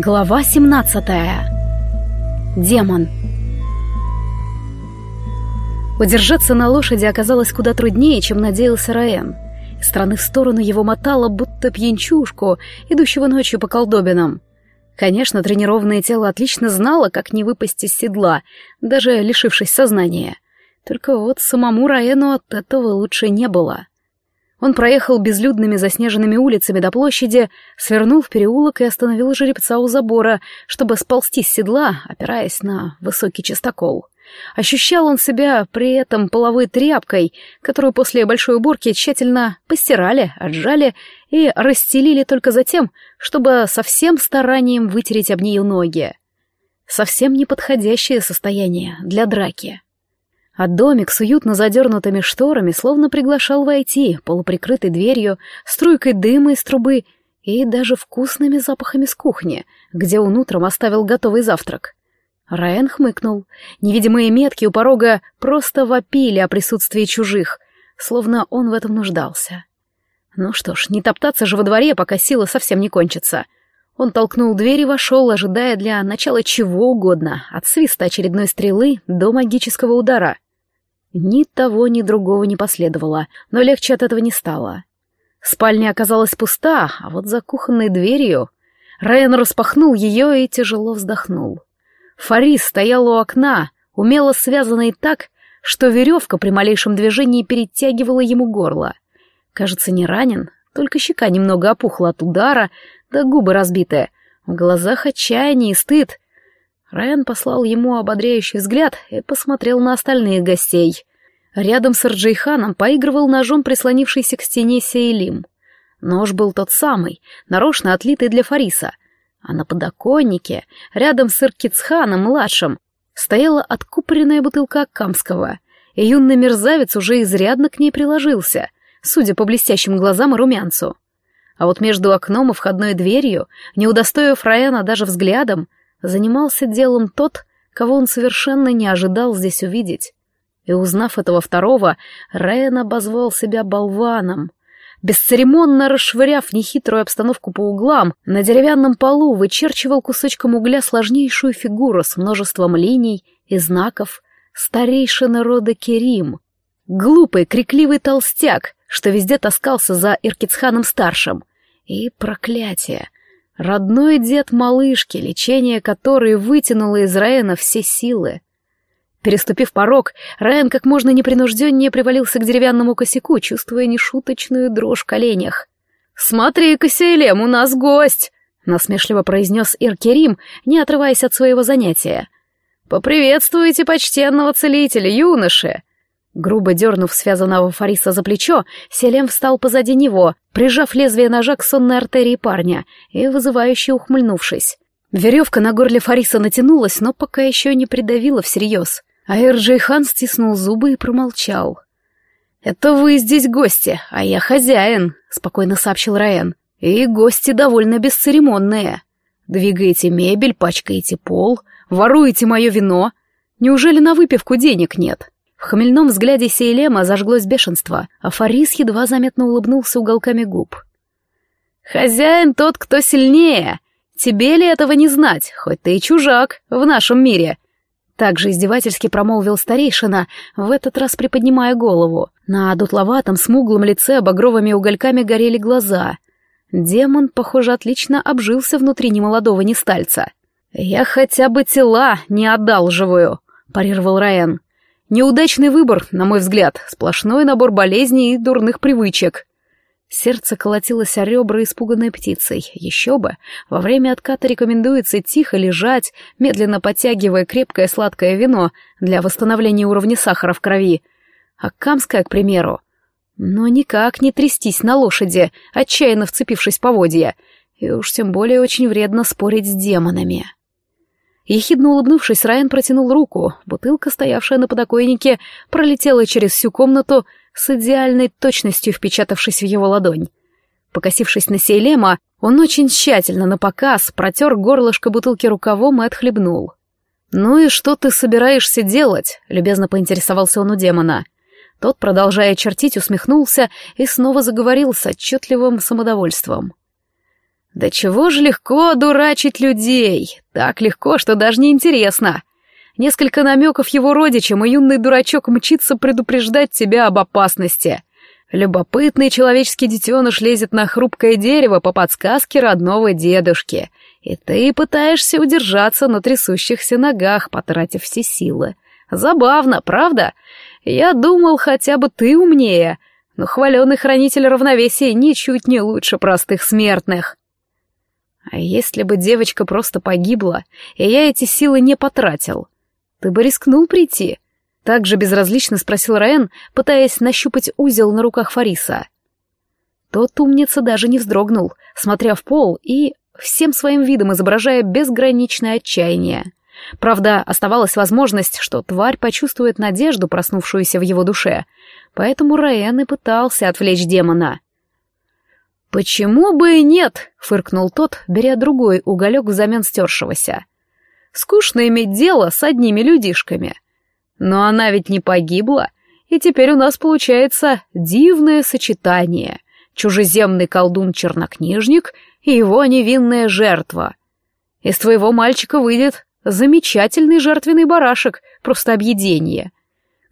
Глава 17. Демон. Удержаться на лошади оказалось куда труднее, чем надеялся Раен. Из стороны в сторону его мотало, будто пьянчушку, идущего ночью по колдобинам. Конечно, тренированное тело отлично знало, как не выпасть из седла, даже лишившись сознания. Только вот самому Раену от этого лучше не было. Он проехал безлюдными заснеженными улицами до площади, свернул в переулок и остановил жеребца у забора, чтобы сползти с седла, опираясь на высокий частокол. Ощущал он себя при этом половой тряпкой, которую после большой уборки тщательно постирали, отжали и расстелили только за тем, чтобы со всем старанием вытереть об нее ноги. Совсем неподходящее состояние для драки. А домик с уютно задернутыми шторами словно приглашал войти, полуприкрытой дверью, струйкой дыма из трубы и даже вкусными запахами с кухни, где он утром оставил готовый завтрак. Райан хмыкнул. Невидимые метки у порога просто вопили о присутствии чужих, словно он в этом нуждался. Ну что ж, не топтаться же во дворе, пока сила совсем не кончится. Он толкнул дверь и вошел, ожидая для начала чего угодно, от свиста очередной стрелы до магического удара — ни того, ни другого не последовало, но легче от этого не стало. Спальня оказалась пуста, а вот за кухонной дверью... Райан распахнул ее и тяжело вздохнул. Фарис стоял у окна, умело связанный так, что веревка при малейшем движении перетягивала ему горло. Кажется, не ранен, только щека немного опухла от удара, да губы разбитые. В глазах отчаяние и стыд. Райан послал ему ободряющий взгляд и посмотрел на остальных гостей. Рядом с Арджейханом поигрывал ножом прислонившийся к стене Сейлим. Нож был тот самый, нарочно отлитый для Фариса. А на подоконнике, рядом с Иркицханом-младшим, стояла откупоренная бутылка Камского, и юный мерзавец уже изрядно к ней приложился, судя по блестящим глазам и румянцу. А вот между окном и входной дверью, не удостоив Райана даже взглядом, занимался делом тот, кого он совершенно не ожидал здесь увидеть. И узнав этого второго, Райан обозвал себя болваном. Бесцеремонно расшвыряв нехитрую обстановку по углам, на деревянном полу вычерчивал кусочком угля сложнейшую фигуру с множеством линий и знаков старейшины рода Керим. Глупый, крикливый толстяк, что везде таскался за Иркицханом-старшим. И проклятие! Родной дед малышки, лечение которой вытянуло из Раэна все силы. Переступив порог, Райан как можно непринужденнее привалился к деревянному косяку, чувствуя нешуточную дрожь в коленях. «Смотри, Кассиэлем, у нас гость!» — насмешливо произнес Иркерим, не отрываясь от своего занятия. «Поприветствуйте почтенного целителя, юноши!» Грубо дернув связанного Фариса за плечо, Селем встал позади него, прижав лезвие ножа к сонной артерии парня и вызывающе ухмыльнувшись. Веревка на горле Фариса натянулась, но пока еще не придавила всерьез. А Эрджей Хан стиснул зубы и промолчал. «Это вы здесь гости, а я хозяин», — спокойно сообщил Раен. «И гости довольно бесцеремонные. Двигаете мебель, пачкаете пол, воруете мое вино. Неужели на выпивку денег нет?» В хмельном взгляде Сейлема зажглось бешенство, а Фарис едва заметно улыбнулся уголками губ. «Хозяин тот, кто сильнее. Тебе ли этого не знать, хоть ты и чужак в нашем мире?» Также издевательски промолвил старейшина, в этот раз приподнимая голову. На дутловатом, смуглом лице багровыми угольками горели глаза. Демон, похоже, отлично обжился внутри немолодого нестальца. «Я хотя бы тела не отдал живую», — парировал Раен. Неудачный выбор, на мой взгляд, сплошной набор болезней и дурных привычек. Сердце колотилось о ребра испуганной птицей. Еще бы, во время отката рекомендуется тихо лежать, медленно подтягивая крепкое сладкое вино для восстановления уровня сахара в крови. А камское, к примеру. Но никак не трястись на лошади, отчаянно вцепившись поводья. И уж тем более очень вредно спорить с демонами. Ехидно улыбнувшись, Райан протянул руку. Бутылка, стоявшая на подоконнике, пролетела через всю комнату с идеальной точностью впечатавшись в его ладонь. Покосившись на Сейлема, он очень тщательно на показ протер горлышко бутылки рукавом и отхлебнул. «Ну и что ты собираешься делать?» — любезно поинтересовался он у демона. Тот, продолжая чертить, усмехнулся и снова заговорил с отчетливым самодовольством. Да чего же легко дурачить людей? Так легко, что даже не интересно. Несколько намеков его родичам, и юный дурачок мчится предупреждать тебя об опасности. Любопытный человеческий детеныш лезет на хрупкое дерево по подсказке родного дедушки, и ты пытаешься удержаться на трясущихся ногах, потратив все силы. Забавно, правда? Я думал, хотя бы ты умнее, но хваленый хранитель равновесия ничуть не лучше простых смертных. А если бы девочка просто погибла, и я эти силы не потратил, ты бы рискнул прийти?» Так же безразлично спросил Раен, пытаясь нащупать узел на руках Фариса. Тот умница даже не вздрогнул, смотря в пол и всем своим видом изображая безграничное отчаяние. Правда, оставалась возможность, что тварь почувствует надежду, проснувшуюся в его душе, поэтому Раен и пытался отвлечь демона. «Почему бы и нет?» — фыркнул тот, беря другой уголек взамен стершегося. «Скучно иметь дело с одними людишками». Но она ведь не погибла, и теперь у нас получается дивное сочетание. Чужеземный колдун-чернокнижник и его невинная жертва. Из твоего мальчика выйдет замечательный жертвенный барашек, просто объедение.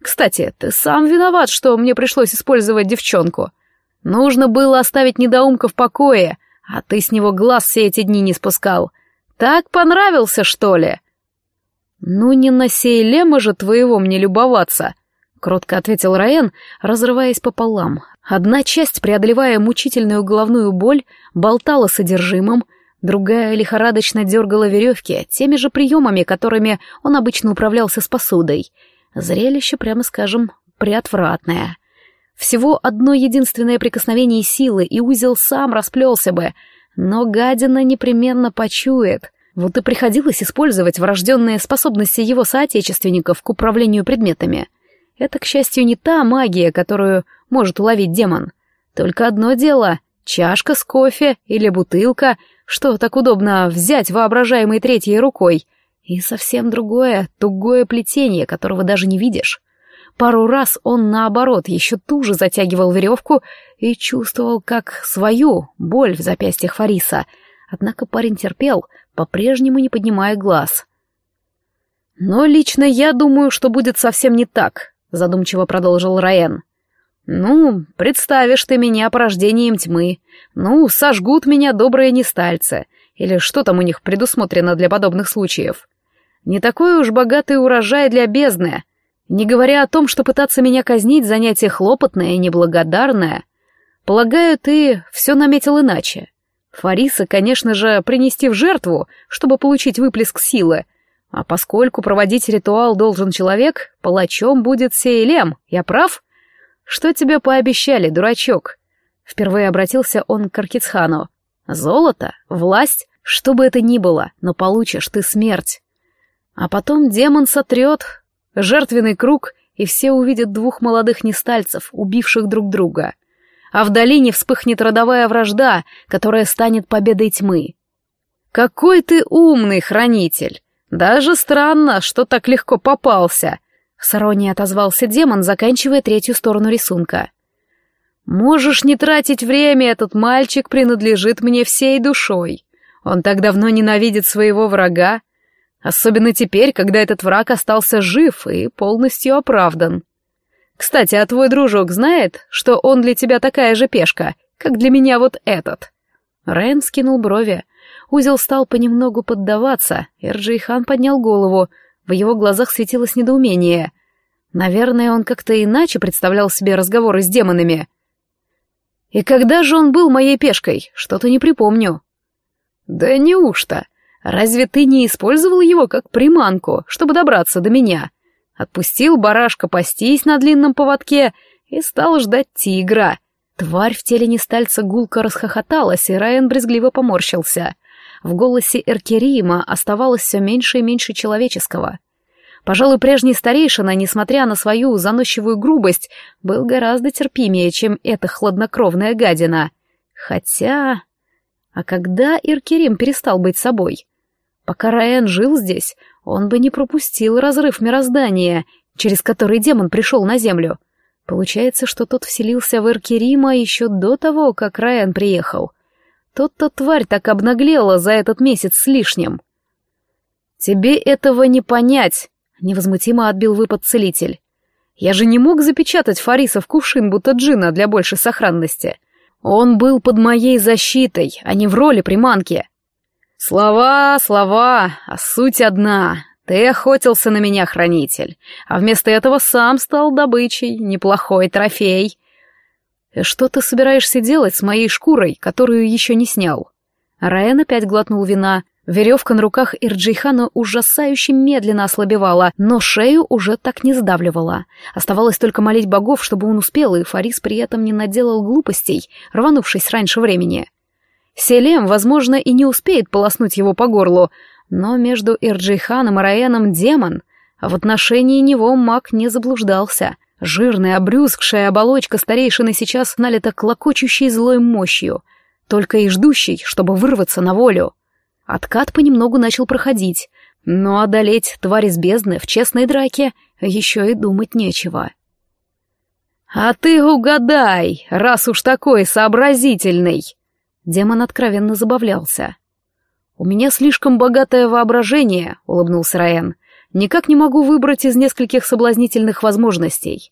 Кстати, ты сам виноват, что мне пришлось использовать девчонку. Нужно было оставить недоумка в покое, а ты с него глаз все эти дни не спускал. Так понравился, что ли?» «Ну не на сей лема же твоего мне любоваться», — кротко ответил Раен, разрываясь пополам. Одна часть, преодолевая мучительную головную боль, болтала содержимым, другая лихорадочно дергала веревки теми же приемами, которыми он обычно управлялся с посудой. Зрелище, прямо скажем, приотвратное. Всего одно единственное прикосновение силы, и узел сам расплелся бы, но гадина непременно почует — вот и приходилось использовать врожденные способности его соотечественников к управлению предметами. Это, к счастью, не та магия, которую может уловить демон. Только одно дело — чашка с кофе или бутылка, что так удобно взять воображаемой третьей рукой, и совсем другое — тугое плетение, которого даже не видишь. Пару раз он, наоборот, еще туже затягивал веревку и чувствовал, как свою боль в запястьях Фариса. Однако парень терпел, по-прежнему не поднимая глаз. «Но лично я думаю, что будет совсем не так», — задумчиво продолжил Раен. «Ну, представишь ты меня порождением тьмы. Ну, сожгут меня добрые нестальцы. Или что там у них предусмотрено для подобных случаев? Не такой уж богатый урожай для бездны. Не говоря о том, что пытаться меня казнить занятие хлопотное и неблагодарное. Полагаю, ты все наметил иначе. Фариса, конечно же, принести в жертву, чтобы получить выплеск силы. А поскольку проводить ритуал должен человек, палачом будет Сейлем, я прав? Что тебе пообещали, дурачок? Впервые обратился он к Аркицхану. Золото? Власть? Что бы это ни было, но получишь ты смерть. А потом демон сотрет жертвенный круг, и все увидят двух молодых нестальцев, убивших друг друга — а в долине вспыхнет родовая вражда, которая станет победой тьмы. «Какой ты умный хранитель! Даже странно, что так легко попался!» С отозвался демон, заканчивая третью сторону рисунка. «Можешь не тратить время, этот мальчик принадлежит мне всей душой. Он так давно ненавидит своего врага, особенно теперь, когда этот враг остался жив и полностью оправдан. Кстати, а твой дружок знает, что он для тебя такая же пешка, как для меня вот этот?» Рен скинул брови. Узел стал понемногу поддаваться, и Рджейхан поднял голову. В его глазах светилось недоумение. Наверное, он как-то иначе представлял себе разговоры с демонами. «И когда же он был моей пешкой? Что-то не припомню». «Да неужто? Разве ты не использовал его как приманку, чтобы добраться до меня?» Отпустил барашка пастись на длинном поводке и стал ждать тигра. Тварь в теле нестальца гулко расхохоталась, и Райан брезгливо поморщился. В голосе Эркерима оставалось все меньше и меньше человеческого. Пожалуй, прежний старейшина, несмотря на свою заносчивую грубость, был гораздо терпимее, чем эта хладнокровная гадина. Хотя... А когда Иркерим перестал быть собой? Пока Райан жил здесь, он бы не пропустил разрыв мироздания, через который демон пришел на Землю. Получается, что тот вселился в Эркерима еще до того, как Райан приехал. Тот-то тварь так обнаглела за этот месяц с лишним. «Тебе этого не понять», — невозмутимо отбил выпад целитель. «Я же не мог запечатать Фариса в кувшин, будто джина для большей сохранности. Он был под моей защитой, а не в роли приманки». «Слова, слова, а суть одна. Ты охотился на меня, хранитель, а вместо этого сам стал добычей, неплохой трофей. Что ты собираешься делать с моей шкурой, которую еще не снял? Раен опять глотнул вина. Веревка на руках Ирджейхана ужасающе медленно ослабевала, но шею уже так не сдавливала. Оставалось только молить богов, чтобы он успел, и Фарис при этом не наделал глупостей, рванувшись раньше времени. Селем, возможно, и не успеет полоснуть его по горлу, но между Ирджейханом и Раэном демон, а в отношении него маг не заблуждался. Жирная, обрюзгшая оболочка старейшины сейчас налита клокочущей злой мощью, только и ждущей, чтобы вырваться на волю. Откат понемногу начал проходить, но одолеть тварь из бездны в честной драке еще и думать нечего. «А ты угадай, раз уж такой сообразительный!» Демон откровенно забавлялся. «У меня слишком богатое воображение», — улыбнулся Раен. «Никак не могу выбрать из нескольких соблазнительных возможностей».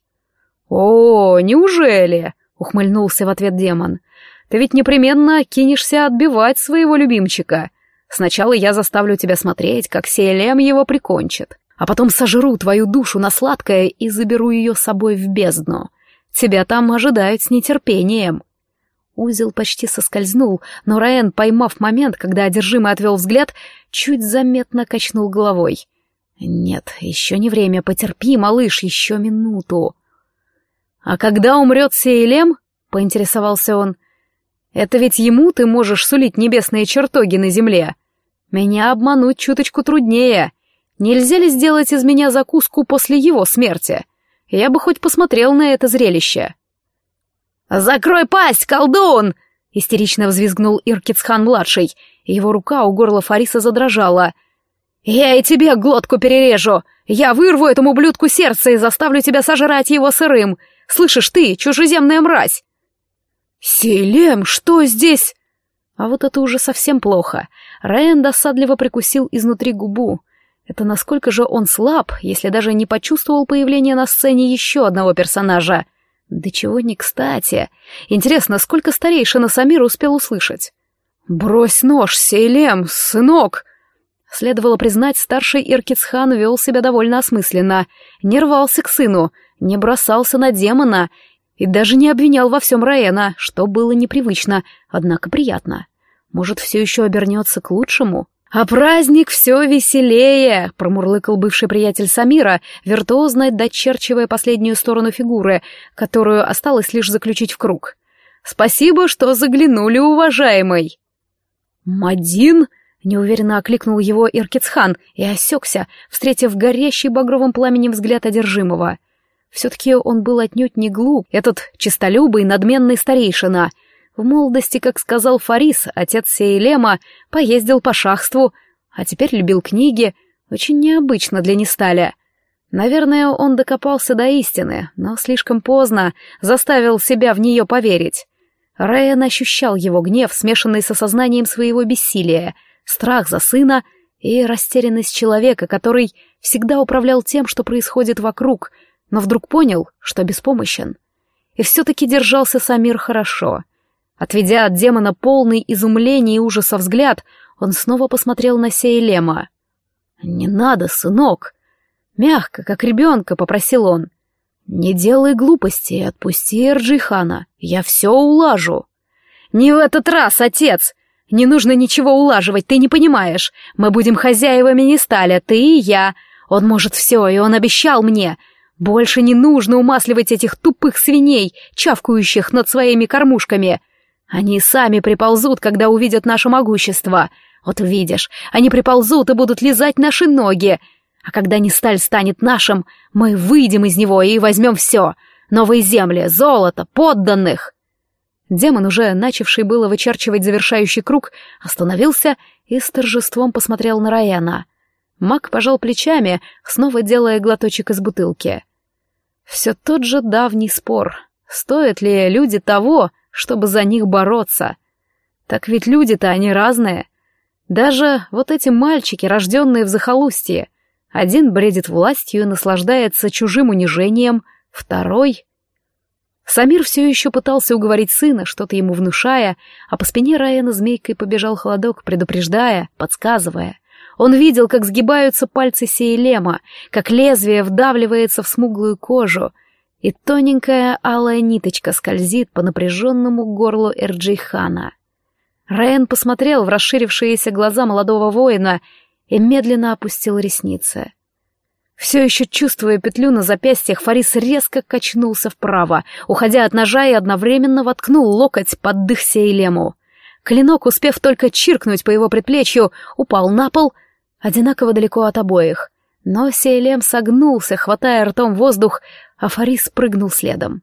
«О, неужели?» — ухмыльнулся в ответ демон. «Ты ведь непременно кинешься отбивать своего любимчика. Сначала я заставлю тебя смотреть, как Селем его прикончит, а потом сожру твою душу на сладкое и заберу ее с собой в бездну. Тебя там ожидают с нетерпением». Узел почти соскользнул, но Раен, поймав момент, когда одержимый отвел взгляд, чуть заметно качнул головой. «Нет, еще не время, потерпи, малыш, еще минуту». «А когда умрет Сейлем?» — поинтересовался он. «Это ведь ему ты можешь сулить небесные чертоги на земле. Меня обмануть чуточку труднее. Нельзя ли сделать из меня закуску после его смерти? Я бы хоть посмотрел на это зрелище». «Закрой пасть, колдун!» — истерично взвизгнул Иркицхан-младший, его рука у горла Фариса задрожала. «Я и тебе глотку перережу! Я вырву этому блюдку сердце и заставлю тебя сожрать его сырым! Слышишь ты, чужеземная мразь!» «Селем, что здесь?» А вот это уже совсем плохо. Райан досадливо прикусил изнутри губу. Это насколько же он слаб, если даже не почувствовал появление на сцене еще одного персонажа. Да чего не кстати. Интересно, сколько старейшина Самир успел услышать? «Брось нож, Сейлем, сынок!» Следовало признать, старший Иркицхан вел себя довольно осмысленно. Не рвался к сыну, не бросался на демона и даже не обвинял во всем Раэна, что было непривычно, однако приятно. Может, все еще обернется к лучшему? «А праздник все веселее!» — промурлыкал бывший приятель Самира, виртуозно дочерчивая последнюю сторону фигуры, которую осталось лишь заключить в круг. «Спасибо, что заглянули, уважаемый!» «Мадин?» — неуверенно окликнул его Иркицхан и осекся, встретив горящий багровым пламенем взгляд одержимого. Все-таки он был отнюдь не глуп, этот чистолюбый, надменный старейшина — в молодости, как сказал Фарис, отец Сейлема, поездил по шахству, а теперь любил книги, очень необычно для Несталя. Наверное, он докопался до истины, но слишком поздно заставил себя в нее поверить. Райан ощущал его гнев, смешанный с осознанием своего бессилия, страх за сына и растерянность человека, который всегда управлял тем, что происходит вокруг, но вдруг понял, что беспомощен. И все-таки держался Самир хорошо — Отведя от демона полный изумления и ужаса взгляд, он снова посмотрел на Сейлема. «Не надо, сынок!» Мягко, как ребенка, попросил он. «Не делай глупости, отпусти Эрджихана, я все улажу». «Не в этот раз, отец! Не нужно ничего улаживать, ты не понимаешь. Мы будем хозяевами не стали, ты и я. Он может все, и он обещал мне. Больше не нужно умасливать этих тупых свиней, чавкающих над своими кормушками. Они сами приползут, когда увидят наше могущество. Вот увидишь, они приползут и будут лизать наши ноги. А когда Несталь станет нашим, мы выйдем из него и возьмем все. Новые земли, золото, подданных. Демон, уже начавший было вычерчивать завершающий круг, остановился и с торжеством посмотрел на Раяна. Маг пожал плечами, снова делая глоточек из бутылки. Все тот же давний спор. Стоят ли люди того, чтобы за них бороться. Так ведь люди-то они разные. Даже вот эти мальчики, рожденные в захолустье. Один бредит властью и наслаждается чужим унижением, второй... Самир все еще пытался уговорить сына, что-то ему внушая, а по спине Райана змейкой побежал холодок, предупреждая, подсказывая. Он видел, как сгибаются пальцы Сейлема, как лезвие вдавливается в смуглую кожу, и тоненькая алая ниточка скользит по напряженному горлу Эрджейхана. Райан посмотрел в расширившиеся глаза молодого воина и медленно опустил ресницы. Все еще чувствуя петлю на запястьях, Фарис резко качнулся вправо, уходя от ножа и одновременно воткнул локоть под дых Сейлему. Клинок, успев только чиркнуть по его предплечью, упал на пол, одинаково далеко от обоих. Но Сейлем согнулся, хватая ртом воздух, а Фарис прыгнул следом.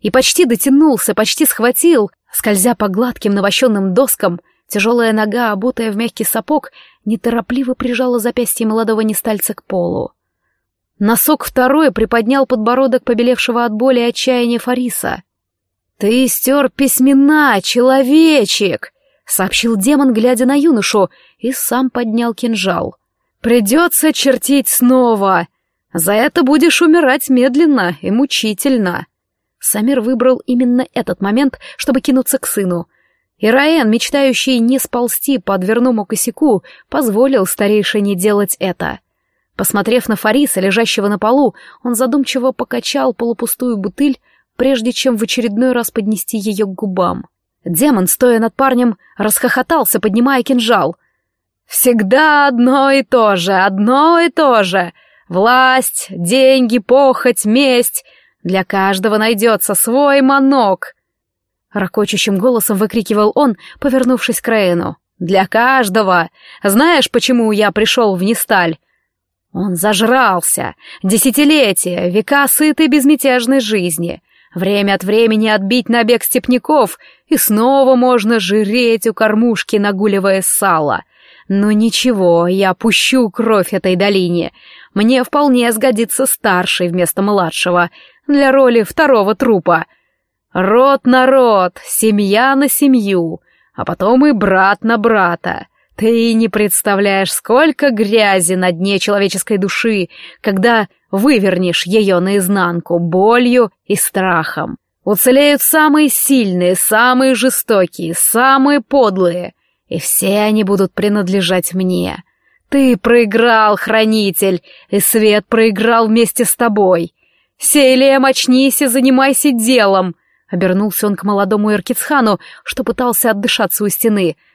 И почти дотянулся, почти схватил, скользя по гладким навощенным доскам, тяжелая нога, обутая в мягкий сапог, неторопливо прижала запястье молодого нестальца к полу. Носок второй приподнял подбородок побелевшего от боли и отчаяния Фариса. «Ты стер письмена, человечек!» — сообщил демон, глядя на юношу, и сам поднял кинжал. «Придется чертить снова. За это будешь умирать медленно и мучительно». Самир выбрал именно этот момент, чтобы кинуться к сыну. И Раен, мечтающий не сползти по дверному косяку, позволил старейшине делать это — Посмотрев на Фариса, лежащего на полу, он задумчиво покачал полупустую бутыль, прежде чем в очередной раз поднести ее к губам. Демон, стоя над парнем, расхохотался, поднимая кинжал. «Всегда одно и то же, одно и то же. Власть, деньги, похоть, месть. Для каждого найдется свой манок». Рокочущим голосом выкрикивал он, повернувшись к Рейну. «Для каждого! Знаешь, почему я пришел в Несталь? Он зажрался. Десятилетия, века сытой безмятежной жизни. Время от времени отбить набег степняков, и снова можно жреть у кормушки, нагуливая сало. Но ничего, я пущу кровь этой долине. Мне вполне сгодится старший вместо младшего, для роли второго трупа. Род на род, семья на семью, а потом и брат на брата. Ты не представляешь, сколько грязи на дне человеческой души, когда вывернешь ее наизнанку болью и страхом. Уцелеют самые сильные, самые жестокие, самые подлые, и все они будут принадлежать мне. Ты проиграл, хранитель, и свет проиграл вместе с тобой. Селием, очнись и занимайся делом. Обернулся он к молодому Иркицхану, что пытался отдышаться у стены —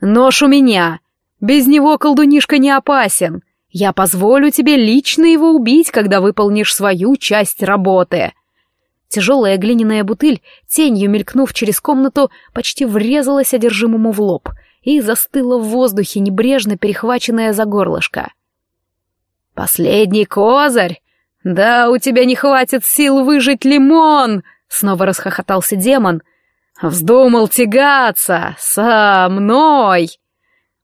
Нож у меня. Без него колдунишка не опасен. Я позволю тебе лично его убить, когда выполнишь свою часть работы. Тяжелая глиняная бутыль, тенью мелькнув через комнату, почти врезалась одержимому в лоб и застыла в воздухе, небрежно перехваченная за горлышко. «Последний козырь! Да у тебя не хватит сил выжить лимон!» — снова расхохотался демон — «Вздумал тягаться! Со мной!»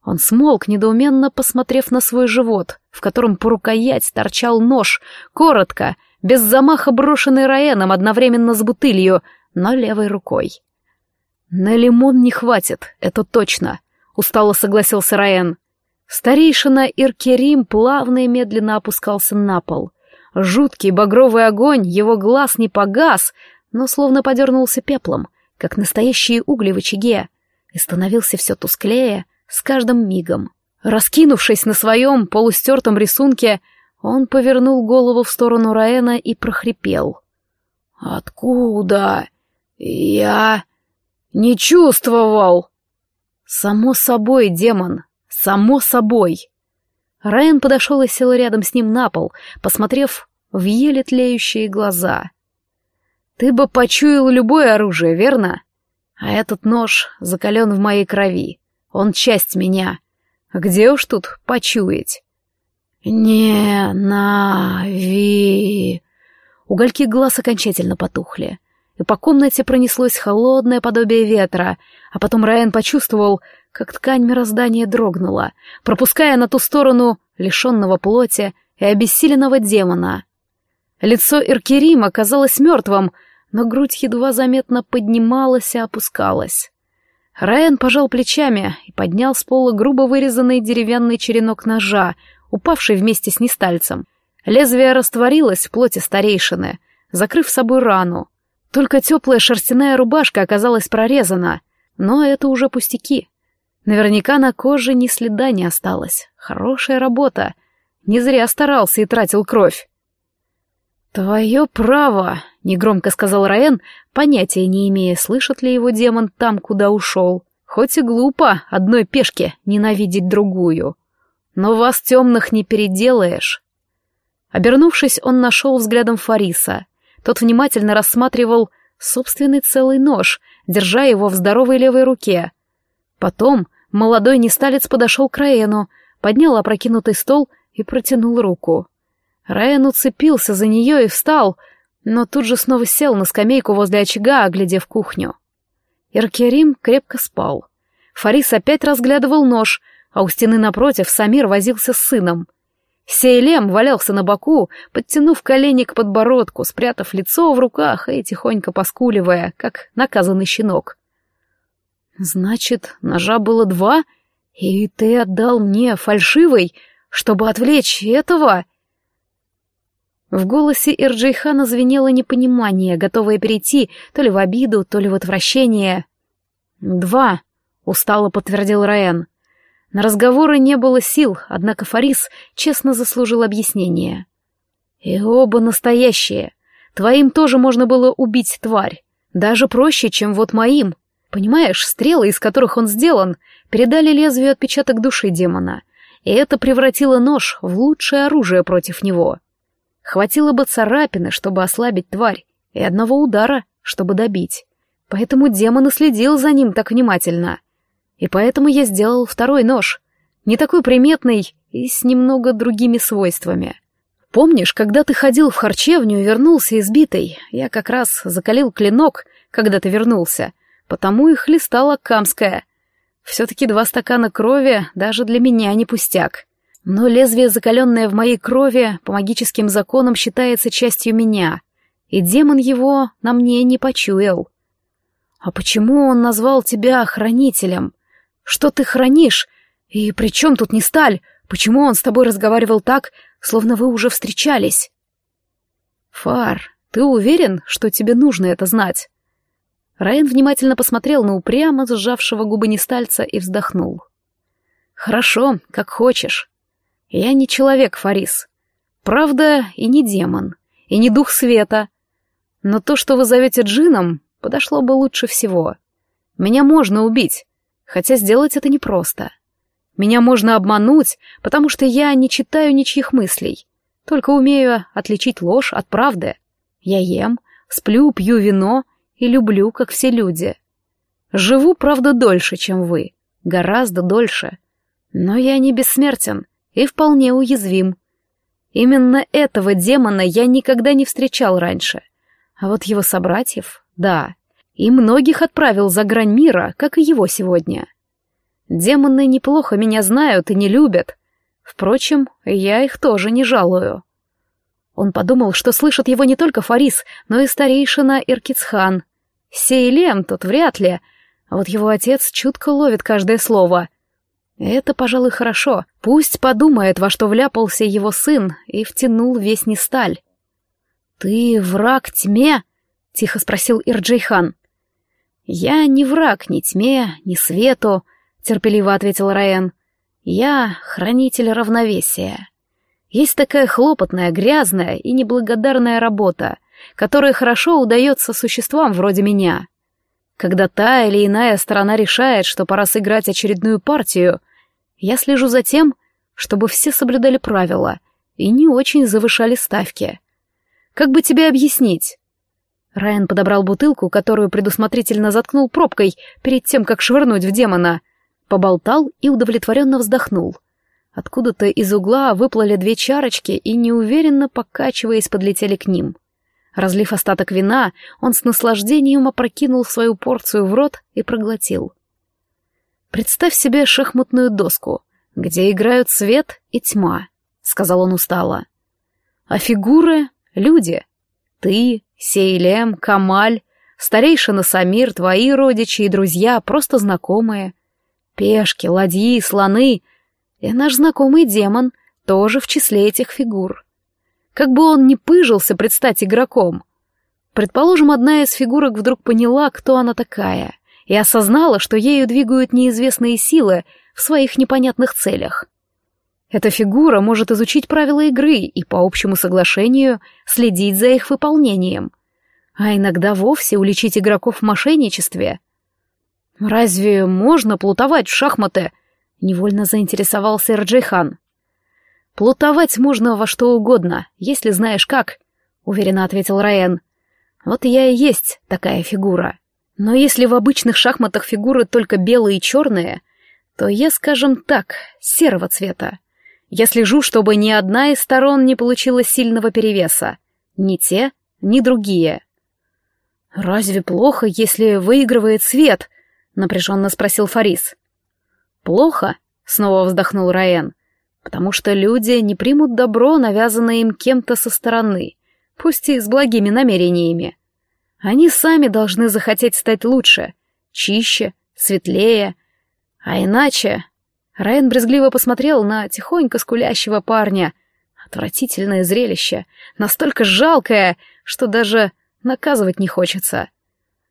Он смолк, недоуменно посмотрев на свой живот, в котором по рукоять торчал нож, коротко, без замаха брошенный Раэном одновременно с бутылью, но левой рукой. «На лимон не хватит, это точно», — устало согласился Раэн. Старейшина Иркерим плавно и медленно опускался на пол. Жуткий багровый огонь, его глаз не погас, но словно подернулся пеплом, как настоящие угли в очаге, и становился все тусклее с каждым мигом. Раскинувшись на своем полустертом рисунке, он повернул голову в сторону Раэна и прохрипел. «Откуда? Я не чувствовал!» «Само собой, демон, само собой!» Раэн подошел и сел рядом с ним на пол, посмотрев в еле тлеющие глаза. Ты бы почуял любое оружие, верно? А этот нож закален в моей крови. Он часть меня. Где уж тут почуять? Не нави. Угольки глаз окончательно потухли, и по комнате пронеслось холодное подобие ветра, а потом Райан почувствовал, как ткань мироздания дрогнула, пропуская на ту сторону лишенного плоти и обессиленного демона. Лицо Иркерима казалось мертвым, но грудь едва заметно поднималась и опускалась. Райан пожал плечами и поднял с пола грубо вырезанный деревянный черенок ножа, упавший вместе с нестальцем. Лезвие растворилось в плоти старейшины, закрыв собой рану. Только теплая шерстяная рубашка оказалась прорезана, но это уже пустяки. Наверняка на коже ни следа не осталось. Хорошая работа. Не зря старался и тратил кровь. «Твое право», — негромко сказал Раен, понятия не имея, слышит ли его демон там, куда ушел. Хоть и глупо одной пешке ненавидеть другую. Но вас темных не переделаешь. Обернувшись, он нашел взглядом Фариса. Тот внимательно рассматривал собственный целый нож, держа его в здоровой левой руке. Потом молодой несталец подошел к Раену, поднял опрокинутый стол и протянул руку. Райан уцепился за нее и встал, но тут же снова сел на скамейку возле очага, оглядев кухню. Иркерим крепко спал. Фарис опять разглядывал нож, а у стены напротив Самир возился с сыном. Сейлем валялся на боку, подтянув колени к подбородку, спрятав лицо в руках и тихонько поскуливая, как наказанный щенок. «Значит, ножа было два, и ты отдал мне фальшивый, чтобы отвлечь этого?» В голосе Ирджейхана звенело непонимание, готовое перейти то ли в обиду, то ли в отвращение. «Два», — устало подтвердил Раен. На разговоры не было сил, однако Фарис честно заслужил объяснение. «И оба настоящие. Твоим тоже можно было убить тварь. Даже проще, чем вот моим. Понимаешь, стрелы, из которых он сделан, передали лезвию отпечаток души демона, и это превратило нож в лучшее оружие против него». Хватило бы царапины, чтобы ослабить тварь, и одного удара, чтобы добить. Поэтому демон и следил за ним так внимательно. И поэтому я сделал второй нож. Не такой приметный и с немного другими свойствами. Помнишь, когда ты ходил в харчевню и вернулся избитый, я как раз закалил клинок, когда ты вернулся, потому и хлестала камская. Все-таки два стакана крови даже для меня не пустяк. Но лезвие, закаленное в моей крови, по магическим законам считается частью меня, и демон его на мне не почуял. А почему он назвал тебя хранителем? Что ты хранишь? И при чем тут не сталь? Почему он с тобой разговаривал так, словно вы уже встречались? Фар, ты уверен, что тебе нужно это знать? Райан внимательно посмотрел на упрямо сжавшего губы Нестальца и вздохнул. «Хорошо, как хочешь. Я не человек, Фарис. Правда, и не демон, и не дух света. Но то, что вы зовете джином, подошло бы лучше всего. Меня можно убить, хотя сделать это непросто. Меня можно обмануть, потому что я не читаю ничьих мыслей, только умею отличить ложь от правды. Я ем, сплю, пью вино и люблю, как все люди. Живу, правда, дольше, чем вы, гораздо дольше. Но я не бессмертен, и вполне уязвим. Именно этого демона я никогда не встречал раньше. А вот его собратьев, да, и многих отправил за грань мира, как и его сегодня. Демоны неплохо меня знают и не любят. Впрочем, я их тоже не жалую. Он подумал, что слышит его не только Фарис, но и старейшина Иркицхан. Сейлем тут вряд ли, а вот его отец чутко ловит каждое слово. Это, пожалуй, хорошо. Пусть подумает, во что вляпался его сын и втянул весь Несталь. «Ты враг тьме?» — тихо спросил Ирджейхан. «Я не враг ни тьме, ни свету», — терпеливо ответил Раен. «Я хранитель равновесия. Есть такая хлопотная, грязная и неблагодарная работа, которая хорошо удается существам вроде меня. Когда та или иная сторона решает, что пора сыграть очередную партию, я слежу за тем, чтобы все соблюдали правила и не очень завышали ставки. Как бы тебе объяснить? Райан подобрал бутылку, которую предусмотрительно заткнул пробкой перед тем, как швырнуть в демона, поболтал и удовлетворенно вздохнул. Откуда-то из угла выплыли две чарочки и, неуверенно покачиваясь, подлетели к ним. Разлив остаток вина, он с наслаждением опрокинул свою порцию в рот и проглотил. «Представь себе шахматную доску, где играют свет и тьма», — сказал он устало. «А фигуры — люди. Ты, Сейлем, Камаль, Старейшина Самир, твои родичи и друзья, просто знакомые. Пешки, ладьи, слоны. И наш знакомый демон тоже в числе этих фигур. Как бы он ни пыжился предстать игроком. Предположим, одна из фигурок вдруг поняла, кто она такая, и осознала, что ею двигают неизвестные силы в своих непонятных целях. Эта фигура может изучить правила игры и по общему соглашению следить за их выполнением, а иногда вовсе уличить игроков в мошенничестве. «Разве можно плутовать в шахматы?» — невольно заинтересовался Эрджейхан. «Плутовать можно во что угодно, если знаешь как», — уверенно ответил Райан. «Вот я и есть такая фигура. Но если в обычных шахматах фигуры только белые и черные, то я, скажем так, серого цвета. Я слежу, чтобы ни одна из сторон не получила сильного перевеса. Ни те, ни другие». «Разве плохо, если выигрывает свет?» — напряженно спросил Фарис. «Плохо?» — снова вздохнул Раен потому что люди не примут добро, навязанное им кем-то со стороны, пусть и с благими намерениями. Они сами должны захотеть стать лучше, чище, светлее. А иначе... Райан брезгливо посмотрел на тихонько скулящего парня. Отвратительное зрелище, настолько жалкое, что даже наказывать не хочется.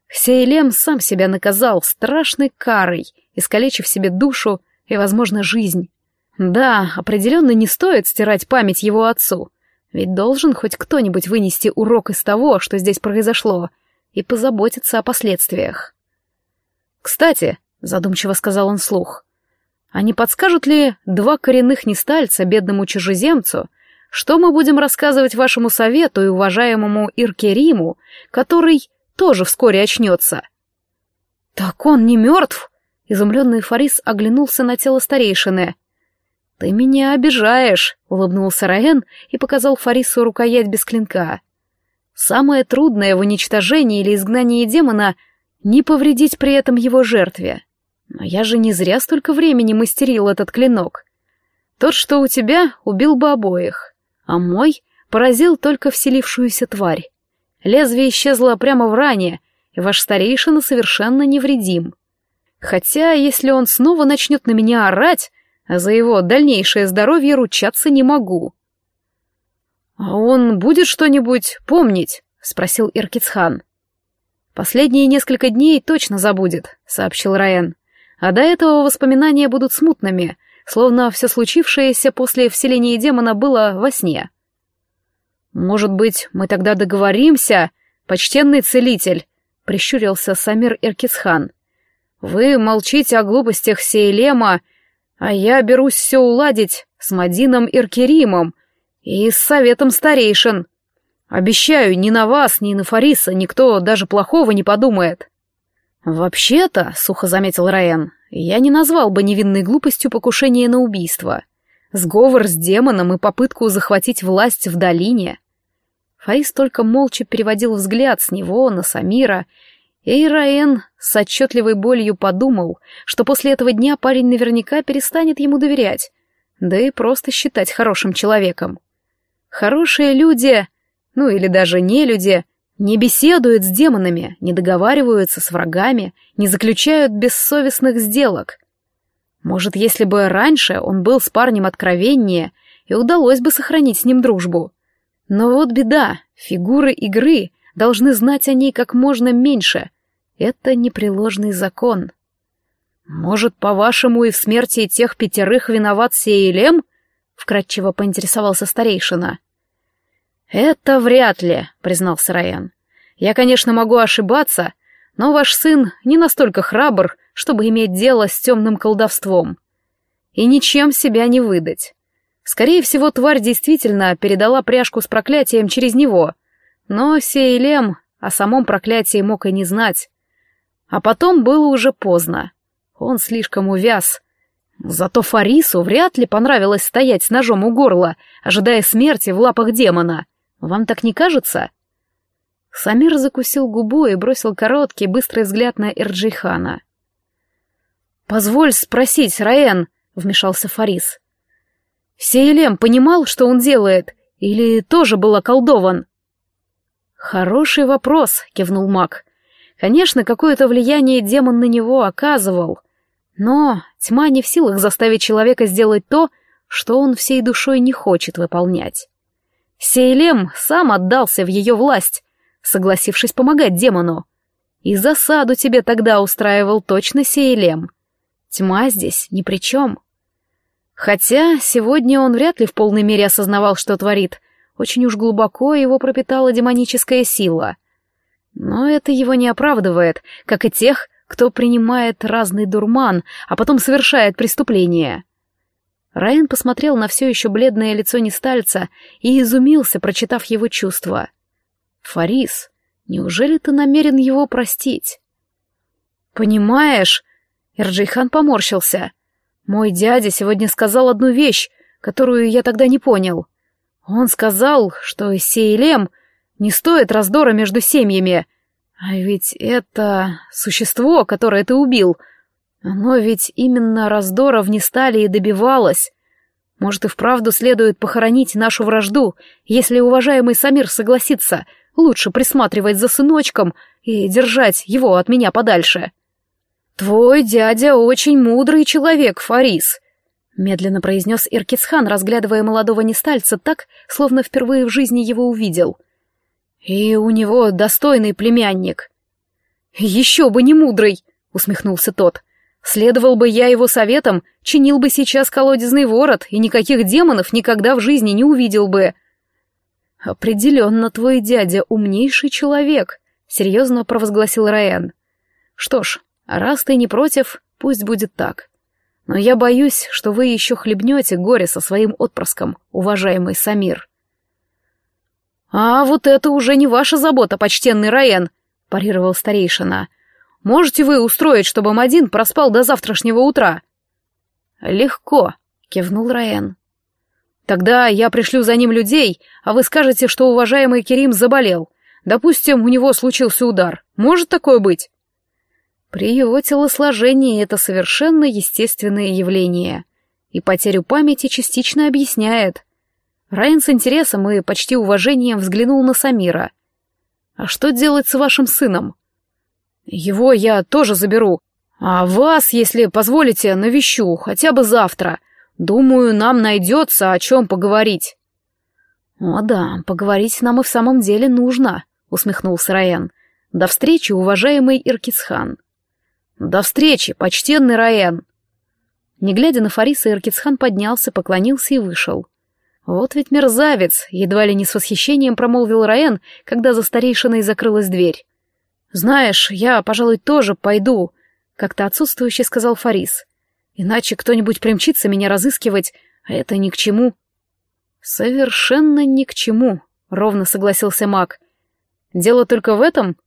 Сейлем сам себя наказал страшной карой, искалечив себе душу и, возможно, жизнь. Да, определенно не стоит стирать память его отцу, ведь должен хоть кто-нибудь вынести урок из того, что здесь произошло, и позаботиться о последствиях. «Кстати», — задумчиво сказал он вслух, — «а не подскажут ли два коренных нестальца бедному чужеземцу, что мы будем рассказывать вашему совету и уважаемому Ирке Риму, который тоже вскоре очнется?» «Так он не мертв?» — изумленный Фарис оглянулся на тело старейшины — «Ты меня обижаешь», — улыбнулся Раен и показал Фарису рукоять без клинка. «Самое трудное в уничтожении или изгнании демона — не повредить при этом его жертве. Но я же не зря столько времени мастерил этот клинок. Тот, что у тебя, убил бы обоих, а мой поразил только вселившуюся тварь. Лезвие исчезло прямо в ране, и ваш старейшина совершенно невредим. Хотя, если он снова начнет на меня орать, а за его дальнейшее здоровье ручаться не могу. «А он будет что-нибудь помнить?» — спросил Иркицхан. «Последние несколько дней точно забудет», — сообщил Раен. «А до этого воспоминания будут смутными, словно все случившееся после вселения демона было во сне». «Может быть, мы тогда договоримся, почтенный целитель?» — прищурился Самир Иркицхан. «Вы молчите о глупостях Сейлема а я берусь все уладить с Мадином Иркеримом и с советом старейшин. Обещаю, ни на вас, ни на Фариса никто даже плохого не подумает. Вообще-то, сухо заметил Райан, я не назвал бы невинной глупостью покушение на убийство. Сговор с демоном и попытку захватить власть в долине. Фарис только молча переводил взгляд с него на Самира и Раен с отчетливой болью подумал, что после этого дня парень наверняка перестанет ему доверять, да и просто считать хорошим человеком. Хорошие люди, ну или даже не люди, не беседуют с демонами, не договариваются с врагами, не заключают бессовестных сделок. Может, если бы раньше он был с парнем откровеннее, и удалось бы сохранить с ним дружбу. Но вот беда, фигуры игры должны знать о ней как можно меньше, это непреложный закон. Может, по-вашему, и в смерти тех пятерых виноват Сейлем? Вкратчиво поинтересовался старейшина. Это вряд ли, признался Райан. Я, конечно, могу ошибаться, но ваш сын не настолько храбр, чтобы иметь дело с темным колдовством. И ничем себя не выдать. Скорее всего, тварь действительно передала пряжку с проклятием через него, но Сейлем о самом проклятии мог и не знать. А потом было уже поздно. Он слишком увяз. Зато Фарису вряд ли понравилось стоять с ножом у горла, ожидая смерти в лапах демона. Вам так не кажется? Самир закусил губу и бросил короткий, быстрый взгляд на Эрджихана. «Позволь спросить, Раен», — вмешался Фарис. «Сейлем понимал, что он делает, или тоже был околдован?» «Хороший вопрос», — кивнул маг. Конечно, какое-то влияние демон на него оказывал, но тьма не в силах заставить человека сделать то, что он всей душой не хочет выполнять. Сейлем сам отдался в ее власть, согласившись помогать демону. И засаду тебе тогда устраивал точно Сейлем. Тьма здесь ни при чем. Хотя сегодня он вряд ли в полной мере осознавал, что творит. Очень уж глубоко его пропитала демоническая сила. Но это его не оправдывает, как и тех, кто принимает разный дурман, а потом совершает преступление. Райан посмотрел на все еще бледное лицо Нестальца и изумился, прочитав его чувства. «Фарис, неужели ты намерен его простить?» «Понимаешь...» — Эрджейхан поморщился. «Мой дядя сегодня сказал одну вещь, которую я тогда не понял. Он сказал, что Сейлем не стоит раздора между семьями, а ведь это существо, которое ты убил, оно ведь именно раздора в Нестале и добивалось. Может, и вправду следует похоронить нашу вражду, если уважаемый Самир согласится лучше присматривать за сыночком и держать его от меня подальше. Твой дядя очень мудрый человек, Фарис, медленно произнес Иркицхан, разглядывая молодого нестальца так, словно впервые в жизни его увидел. И у него достойный племянник. Еще бы не мудрый, усмехнулся тот. Следовал бы я его советам, чинил бы сейчас колодезный ворот, и никаких демонов никогда в жизни не увидел бы. Определенно твой дядя умнейший человек, серьезно провозгласил Раен. Что ж, раз ты не против, пусть будет так. Но я боюсь, что вы еще хлебнете горе со своим отпрыском, уважаемый Самир. «А вот это уже не ваша забота, почтенный Раен», — парировал старейшина. «Можете вы устроить, чтобы Мадин проспал до завтрашнего утра?» «Легко», — кивнул Раен. «Тогда я пришлю за ним людей, а вы скажете, что уважаемый Керим заболел. Допустим, у него случился удар. Может такое быть?» При его телосложении это совершенно естественное явление, и потерю памяти частично объясняет. Райан с интересом и почти уважением взглянул на Самира. «А что делать с вашим сыном?» «Его я тоже заберу. А вас, если позволите, навещу, хотя бы завтра. Думаю, нам найдется о чем поговорить». «О да, поговорить нам и в самом деле нужно», — усмехнулся Райан. «До встречи, уважаемый Иркицхан». «До встречи, почтенный Райан». Не глядя на Фариса, Иркицхан поднялся, поклонился и вышел. «Вот ведь мерзавец!» — едва ли не с восхищением промолвил Раен, когда за старейшиной закрылась дверь. «Знаешь, я, пожалуй, тоже пойду», — как-то отсутствующе сказал Фарис. «Иначе кто-нибудь примчится меня разыскивать, а это ни к чему». «Совершенно ни к чему», — ровно согласился маг. «Дело только в этом?»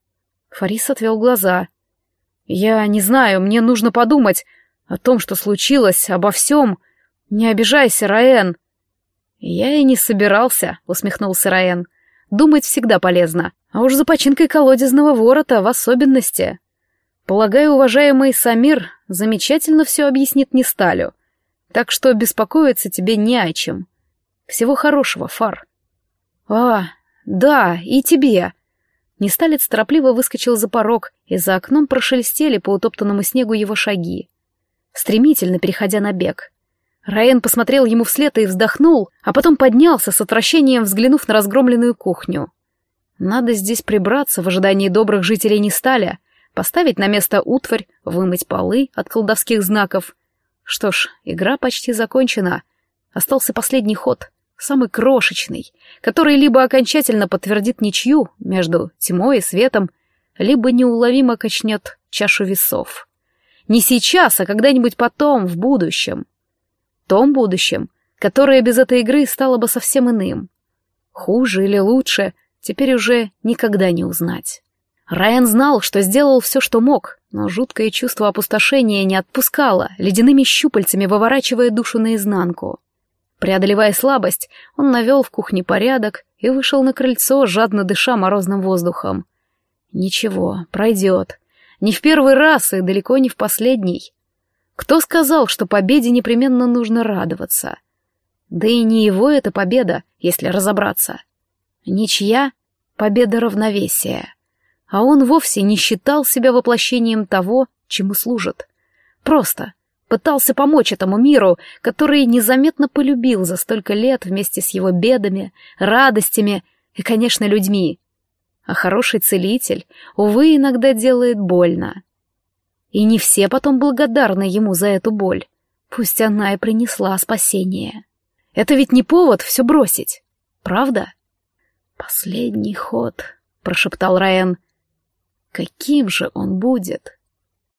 Фарис отвел глаза. «Я не знаю, мне нужно подумать о том, что случилось, обо всем. Не обижайся, Раэн». «Я и не собирался», — усмехнулся Раен. «Думать всегда полезно, а уж за починкой колодезного ворота в особенности. Полагаю, уважаемый Самир замечательно все объяснит не сталю, так что беспокоиться тебе не о чем. Всего хорошего, Фар». «А, да, и тебе». Несталец торопливо выскочил за порог, и за окном прошелестели по утоптанному снегу его шаги, стремительно переходя на бег. Раен посмотрел ему вслед и вздохнул, а потом поднялся с отвращением, взглянув на разгромленную кухню. Надо здесь прибраться в ожидании добрых жителей Несталя, поставить на место утварь, вымыть полы от колдовских знаков. Что ж, игра почти закончена. Остался последний ход, самый крошечный, который либо окончательно подтвердит ничью между тьмой и светом, либо неуловимо качнет чашу весов. Не сейчас, а когда-нибудь потом, в будущем том будущем, которое без этой игры стало бы совсем иным. Хуже или лучше, теперь уже никогда не узнать. Райан знал, что сделал все, что мог, но жуткое чувство опустошения не отпускало, ледяными щупальцами выворачивая душу наизнанку. Преодолевая слабость, он навел в кухне порядок и вышел на крыльцо, жадно дыша морозным воздухом. Ничего, пройдет. Не в первый раз и далеко не в последний. Кто сказал, что победе непременно нужно радоваться? Да и не его эта победа, если разобраться. Ничья — победа равновесия. а он вовсе не считал себя воплощением того, чему служит. Просто пытался помочь этому миру, который незаметно полюбил за столько лет вместе с его бедами, радостями и, конечно, людьми. А хороший целитель, увы, иногда делает больно. И не все потом благодарны ему за эту боль. Пусть она и принесла спасение. Это ведь не повод все бросить, правда? «Последний ход», — прошептал Райан. «Каким же он будет?»